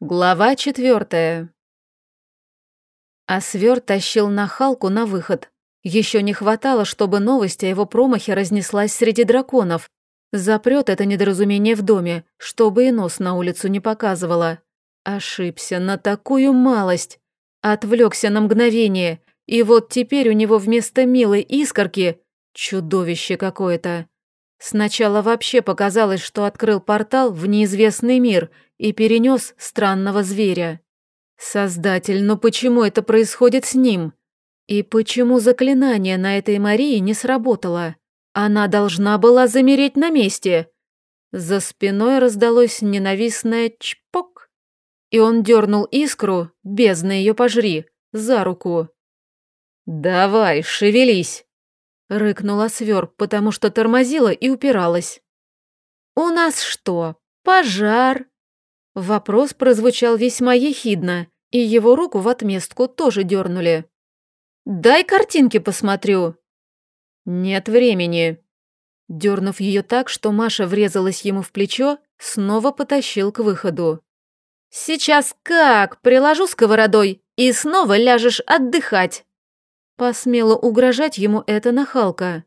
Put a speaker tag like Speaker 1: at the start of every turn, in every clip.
Speaker 1: Глава четвертая. Освер тащил нахалку на выход. Еще не хватало, чтобы новость о его промахе разнеслась среди драконов. Запрет это недоразумение в доме, чтобы и нос на улицу не показывала. Ошибся на такую малость. Отвлекся на мгновение, и вот теперь у него вместо милой искорки чудовище какое-то. Сначала вообще показалось, что открыл портал в неизвестный мир и перенес странного зверя. Создатель, но почему это происходит с ним? И почему заклинание на этой Марии не сработало? Она должна была замереть на месте. За спиной раздалось ненавистное чпок, и он дернул искру, бездна ее пожри, за руку. «Давай, шевелись!» Рыкнула свер, потому что тормозила и упиралась. «У нас что, пожар?» Вопрос прозвучал весьма ехидно, и его руку в отместку тоже дернули. «Дай картинки посмотрю». «Нет времени». Дернув ее так, что Маша врезалась ему в плечо, снова потащил к выходу. «Сейчас как? Приложу сковородой, и снова ляжешь отдыхать». Посмела угрожать ему эта нахалка.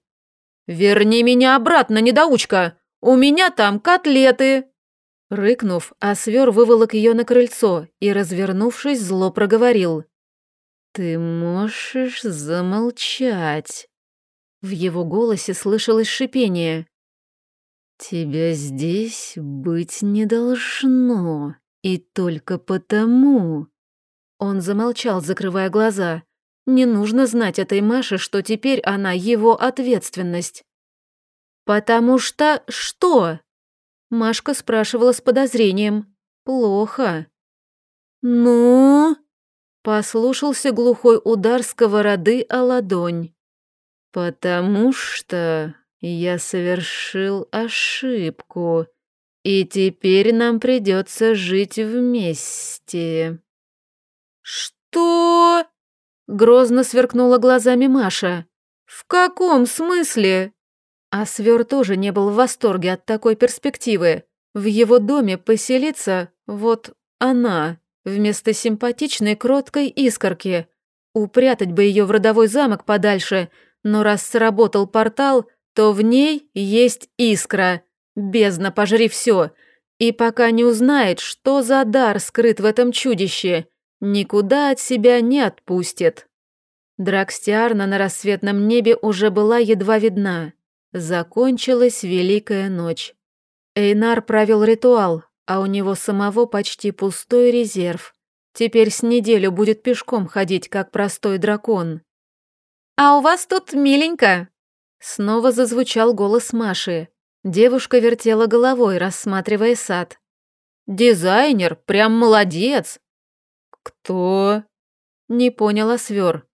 Speaker 1: «Верни меня обратно, недоучка! У меня там котлеты!» Рыкнув, Освер выволок ее на крыльцо и, развернувшись, зло проговорил. «Ты можешь замолчать?» В его голосе слышалось шипение. «Тебя здесь быть не должно, и только потому...» Он замолчал, закрывая глаза, не нужно знать этой Маше, что теперь она его ответственность. «Потому что что?» Машка спрашивала с подозрением. «Плохо». «Ну?» Послушался глухой удар сковороды о ладонь. «Потому что я совершил ошибку, и теперь нам придется жить вместе».
Speaker 2: «Что?» Грозно сверкнула глазами Маша. «В каком смысле?»
Speaker 1: А Свер тоже не был в восторге от такой перспективы. В его доме поселиться вот она, вместо симпатичной кроткой искорки. Упрятать бы ее в родовой замок подальше, но раз сработал портал, то в ней есть искра. Бездна, пожри все. И пока не узнает, что за дар скрыт в этом чудище – никуда от себя не отпустит. Дракстиарна на рассветном небе уже была едва видна. Закончилась Великая ночь. Эйнар провел ритуал, а у него самого почти пустой резерв. Теперь с неделю будет пешком ходить, как простой дракон.
Speaker 2: «А у вас тут миленько!»
Speaker 1: Снова зазвучал голос Маши. Девушка вертела головой, рассматривая сад.
Speaker 2: «Дизайнер, прям молодец!»
Speaker 1: «Кто?» Не поняла свер.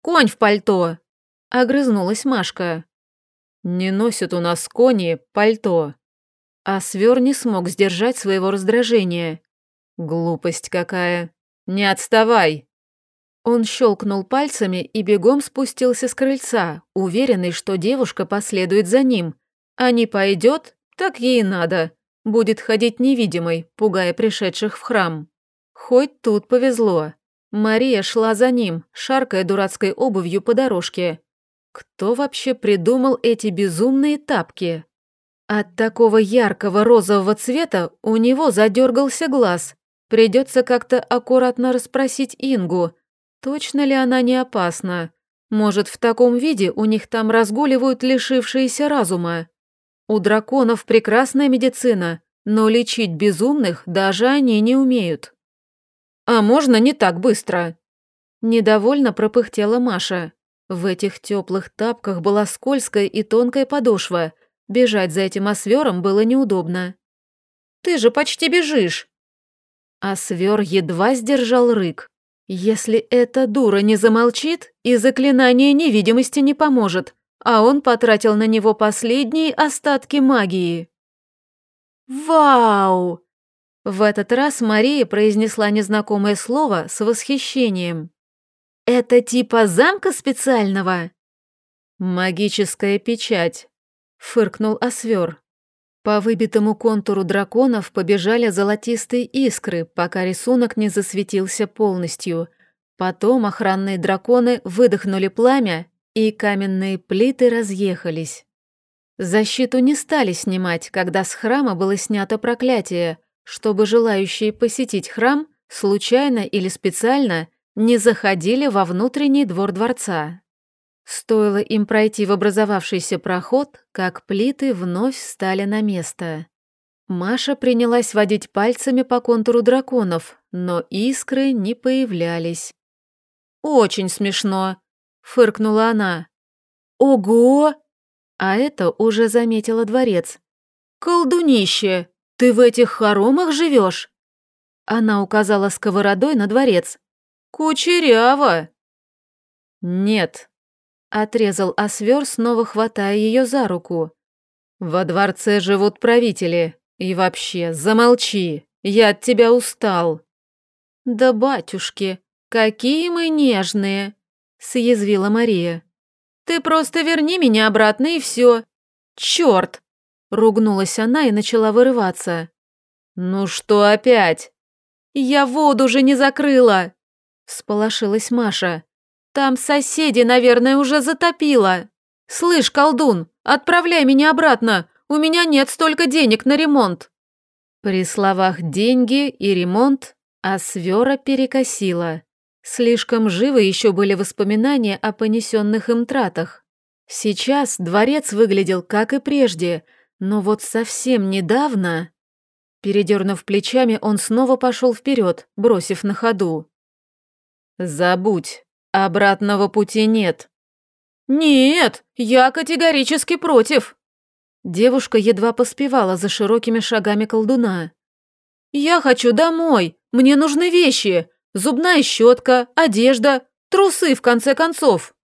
Speaker 2: «Конь в пальто!»
Speaker 1: Огрызнулась Машка. «Не носят у нас кони пальто». А свер не смог сдержать своего раздражения. «Глупость какая! Не отставай!» Он щелкнул пальцами и бегом спустился с крыльца, уверенный, что девушка последует за ним. А не пойдет, так ей надо. Будет ходить невидимой, пугая пришедших в храм. Хоть тут повезло. Мария шла за ним, шаркая дурацкой обувью по дорожке. Кто вообще придумал эти безумные тапки? От такого яркого розового цвета у него задергался глаз. Придется как-то аккуратно расспросить Ингу, точно ли она не опасна. Может, в таком виде у них там разгуливают лишившиеся разума. У драконов прекрасная медицина, но лечить безумных даже они не умеют.
Speaker 2: «А можно не так быстро?»
Speaker 1: Недовольно пропыхтела Маша. В этих теплых тапках была скользкая и тонкая подошва. Бежать за этим освером было неудобно.
Speaker 2: «Ты же почти бежишь!»
Speaker 1: Освер едва сдержал рык. Если эта дура не замолчит, и заклинание невидимости не поможет, а он потратил на него последние остатки магии. «Вау!» В этот раз Мария произнесла незнакомое слово с восхищением. «Это типа замка специального?» «Магическая печать», — фыркнул Освер. По выбитому контуру драконов побежали золотистые искры, пока рисунок не засветился полностью. Потом охранные драконы выдохнули пламя, и каменные плиты разъехались. Защиту не стали снимать, когда с храма было снято проклятие, чтобы желающие посетить храм случайно или специально не заходили во внутренний двор дворца. Стоило им пройти в образовавшийся проход, как плиты вновь стали на место. Маша принялась водить пальцами по контуру драконов, но искры не появлялись. «Очень смешно», — фыркнула она. «Ого!» А это уже заметила дворец. «Колдунище, ты в этих хоромах живешь?» Она указала сковородой на дворец. «Кучеряво!» «Нет», — отрезал Освер, снова хватая ее за руку. «Во дворце живут правители. И вообще, замолчи, я от тебя устал». «Да, батюшки, какие мы нежные!» — съязвила Мария. «Ты просто верни меня обратно и все. Черт!» — ругнулась она и начала вырываться. «Ну что опять?» «Я воду же не закрыла!» Всполошилась Маша. «Там соседи, наверное, уже затопило. Слышь, колдун, отправляй меня обратно, у меня нет столько денег на ремонт». При словах «деньги» и «ремонт» Асвера перекосила. Слишком живы еще были воспоминания о понесенных им тратах. Сейчас дворец выглядел как и прежде, но вот совсем недавно... Передернув плечами, он снова пошел вперед, бросив на ходу. «Забудь, обратного пути нет». «Нет, я категорически против». Девушка едва поспевала за широкими шагами колдуна. «Я хочу домой, мне нужны вещи, зубная щетка, одежда, трусы, в конце концов».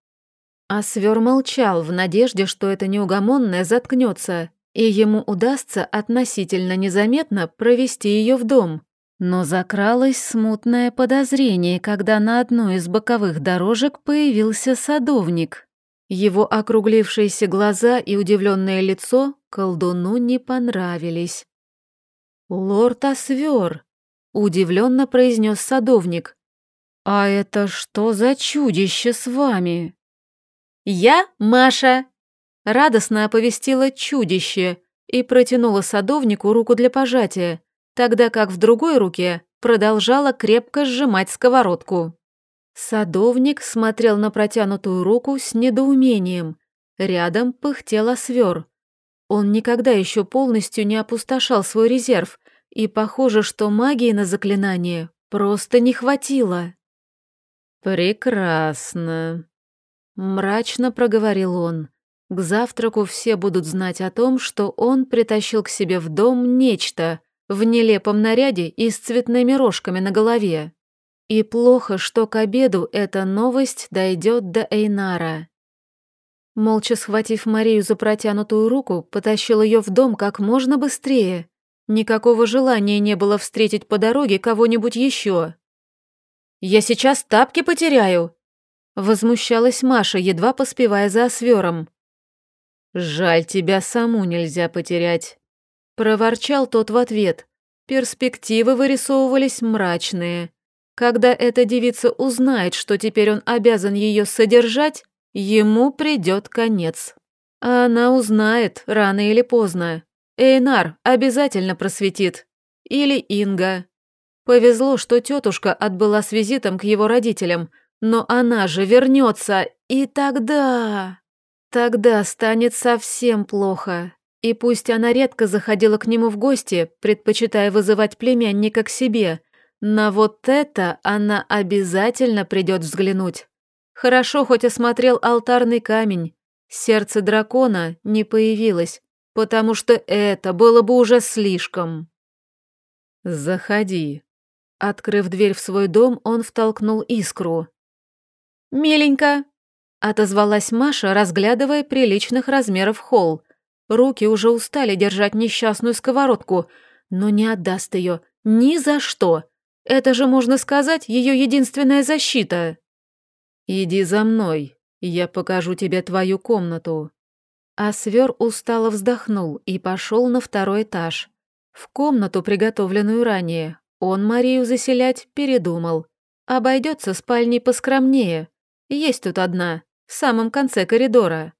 Speaker 1: А свер молчал в надежде, что это неугомонное заткнется, и ему удастся относительно незаметно провести ее в дом. Но закралось смутное подозрение, когда на одной из боковых дорожек появился садовник. Его округлившиеся глаза и удивленное лицо колдуну не понравились. «Лорд Освер», — удивленно произнес садовник. «А это что за чудище с вами?» «Я Маша», — радостно оповестила чудище и протянула садовнику руку для пожатия тогда как в другой руке продолжала крепко сжимать сковородку. Садовник смотрел на протянутую руку с недоумением. Рядом пыхтел свер. Он никогда еще полностью не опустошал свой резерв, и похоже, что магии на заклинание просто не хватило. «Прекрасно», — мрачно проговорил он. К завтраку все будут знать о том, что он притащил к себе в дом нечто, в нелепом наряде и с цветными рожками на голове. И плохо, что к обеду эта новость дойдет до Эйнара. Молча схватив Марию за протянутую руку, потащил ее в дом как можно быстрее. Никакого желания не было встретить по дороге кого-нибудь еще. «Я сейчас тапки потеряю!» Возмущалась Маша, едва поспевая за освером. «Жаль, тебя саму нельзя потерять», Проворчал тот в ответ. Перспективы вырисовывались мрачные. Когда эта девица узнает, что теперь он обязан ее содержать, ему придет конец. А она узнает, рано или поздно. Эйнар обязательно просветит. Или Инга. Повезло, что тетушка отбыла с визитом к его родителям, но она же вернется, и тогда... Тогда станет совсем плохо. И пусть она редко заходила к нему в гости, предпочитая вызывать племянника к себе, на вот это она обязательно придет взглянуть. Хорошо хоть осмотрел алтарный камень. Сердце дракона не появилось, потому что это было бы уже слишком. «Заходи». Открыв дверь в свой дом, он втолкнул искру. «Миленько», — отозвалась Маша, разглядывая приличных размеров холл, Руки уже устали держать несчастную сковородку, но не отдаст ее ни за что. Это же, можно сказать, ее единственная защита. «Иди за мной, я покажу тебе твою комнату». А свер устало вздохнул и пошел на второй этаж. В комнату, приготовленную ранее, он Марию заселять передумал. Обойдется спальней поскромнее. Есть тут одна, в самом конце коридора.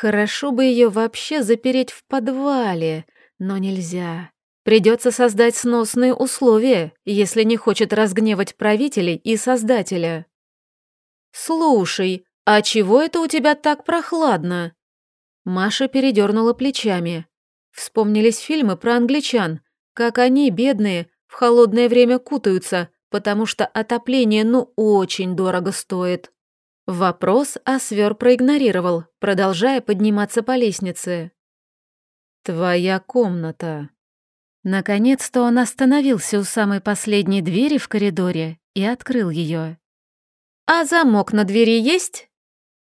Speaker 1: Хорошо бы ее вообще запереть в подвале, но нельзя. Придется создать сносные условия, если не хочет разгневать правителей и создателя. «Слушай, а чего это у тебя так прохладно?» Маша передернула плечами. Вспомнились фильмы про англичан, как они, бедные, в холодное время кутаются, потому что отопление ну очень дорого стоит. Вопрос Асвер проигнорировал, продолжая подниматься по лестнице. «Твоя комната». Наконец-то он остановился у самой последней двери в коридоре и открыл ее. «А замок на двери есть?»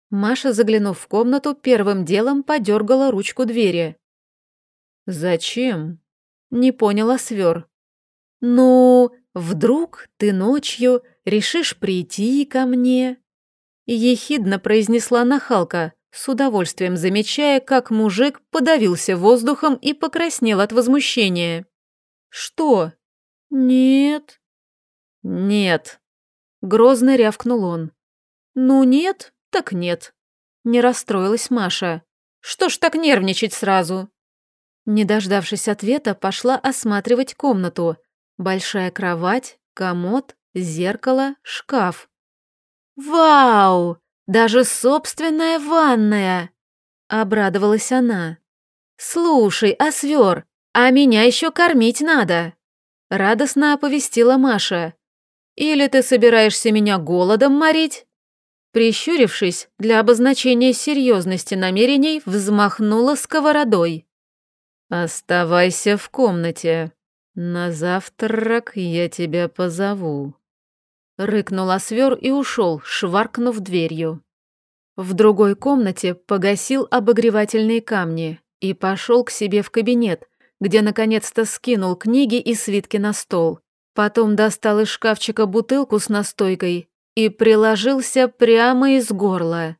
Speaker 1: Маша, заглянув в комнату, первым делом подергала ручку двери. «Зачем?» — не поняла свер. «Ну, вдруг ты ночью решишь прийти ко мне?» Ехидно произнесла нахалка, с удовольствием замечая, как мужик подавился воздухом и покраснел от возмущения. «Что?» «Нет». «Нет», — грозно рявкнул он. «Ну нет, так нет». Не расстроилась Маша. «Что ж так нервничать сразу?» Не дождавшись ответа, пошла осматривать комнату. Большая кровать, комод, зеркало, шкаф. «Вау! Даже собственная ванная!» — обрадовалась она. «Слушай, Освер, а меня еще кормить надо!» — радостно оповестила Маша. «Или ты собираешься меня голодом морить?» Прищурившись, для обозначения серьезности намерений, взмахнула сковородой. «Оставайся в комнате. На завтрак я тебя позову». Рыкнул Освер и ушел, шваркнув дверью. В другой комнате погасил обогревательные камни и пошел к себе в кабинет, где наконец-то скинул книги и свитки на стол. Потом достал из шкафчика бутылку с настойкой и приложился прямо из горла.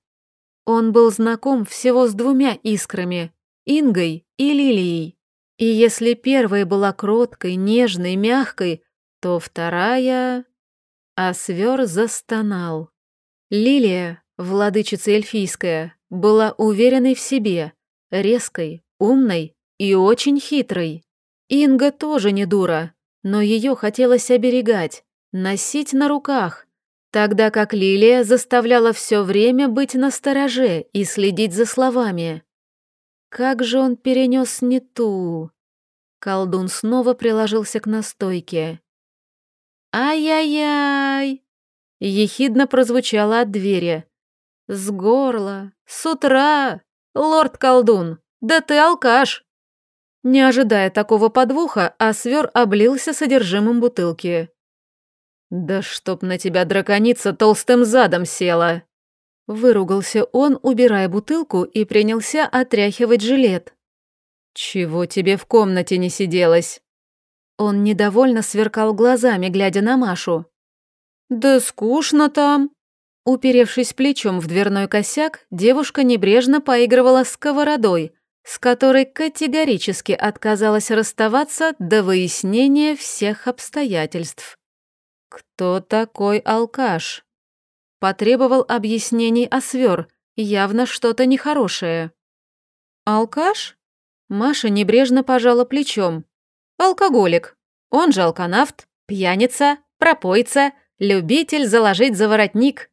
Speaker 1: Он был знаком всего с двумя искрами – Ингой и Лилией. И если первая была кроткой, нежной, мягкой, то вторая... А свер застонал. Лилия, владычица эльфийская, была уверенной в себе, резкой, умной и очень хитрой. Инга тоже не дура, но ее хотелось оберегать, носить на руках, тогда как Лилия заставляла все время быть настороже и следить за словами. Как же он перенес не ту? Колдун снова приложился к настойке. «Ай-яй-яй!» Ехидно прозвучало от двери. «С горла! С утра! Лорд-колдун! Да ты алкаш!» Не ожидая такого подвоха, Асвер облился содержимым бутылки. «Да чтоб на тебя драконица толстым задом села!» Выругался он, убирая бутылку, и принялся отряхивать жилет. «Чего тебе в комнате не сиделось?» Он недовольно сверкал глазами, глядя на Машу. «Да скучно там». Уперевшись плечом в дверной косяк, девушка небрежно поигрывала сковородой, с которой категорически отказалась расставаться до выяснения всех обстоятельств. «Кто такой алкаш?» Потребовал объяснений Освер, явно что-то нехорошее. «Алкаш?» Маша небрежно пожала плечом. Алкоголик. Он же алканавт, пьяница, пропойца, любитель заложить за воротник.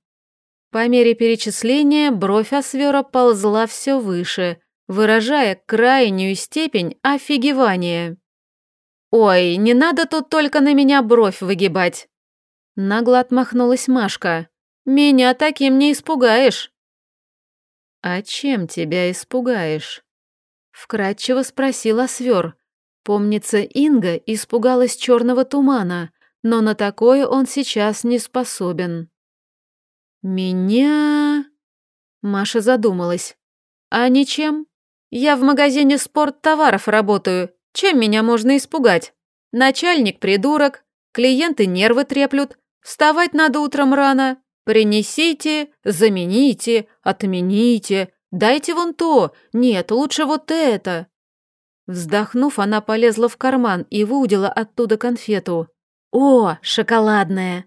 Speaker 1: По мере перечисления бровь Освера ползла все выше, выражая крайнюю степень офигевания. «Ой, не надо тут только на меня бровь выгибать!» Нагло отмахнулась Машка. «Меня таким не испугаешь!» «А чем тебя испугаешь?» Вкратчиво спросил Освер, Помнится, Инга испугалась черного тумана, но на такое он сейчас не способен. «Меня...» Маша задумалась. «А ничем? Я в магазине спорттоваров работаю. Чем меня можно испугать? Начальник придурок, клиенты нервы треплют, вставать надо утром рано. Принесите, замените, отмените,
Speaker 2: Дайте вон то! Нет, лучше вот это!» Вздохнув, она полезла в карман и выудила оттуда конфету. «О, шоколадная!»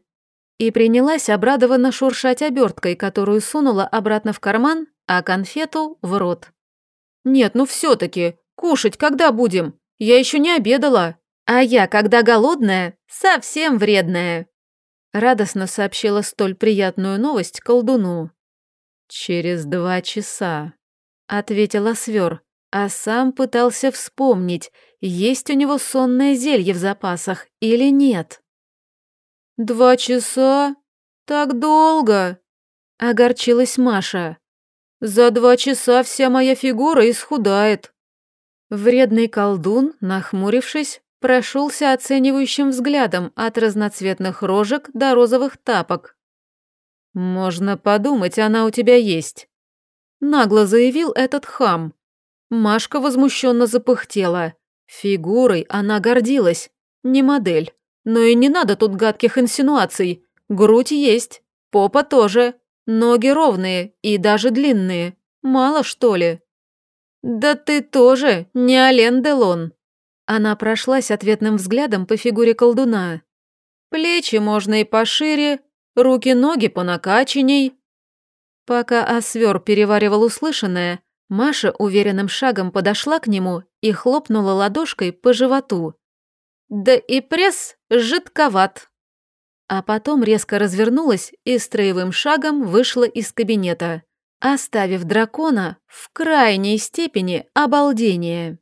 Speaker 2: И принялась обрадованно шуршать оберткой, которую сунула обратно в карман, а конфету в рот. «Нет, ну все-таки, кушать когда будем? Я еще не обедала. А я, когда голодная, совсем вредная!» Радостно сообщила столь приятную новость колдуну.
Speaker 1: «Через два часа», — ответила Свер, а сам пытался вспомнить, есть у него сонное зелье в запасах или нет.
Speaker 2: «Два часа? Так долго!» — огорчилась Маша. «За два часа вся моя фигура исхудает».
Speaker 1: Вредный колдун, нахмурившись, прошелся оценивающим взглядом от разноцветных рожек до розовых тапок. «Можно подумать, она у тебя есть», — нагло заявил этот хам. Машка возмущенно запыхтела. Фигурой она гордилась, не модель. Но и не надо тут гадких инсинуаций. Грудь есть, попа тоже, ноги ровные и даже длинные. Мало, что ли? Да ты тоже не Ален Делон. Она прошлась ответным взглядом по фигуре колдуна. Плечи можно и пошире, руки-ноги понакаченней. Пока Освер переваривал услышанное, Маша уверенным шагом подошла к нему и хлопнула ладошкой по животу. Да и пресс жидковат. А потом резко развернулась и строевым шагом вышла из кабинета, оставив дракона в крайней степени обалдения.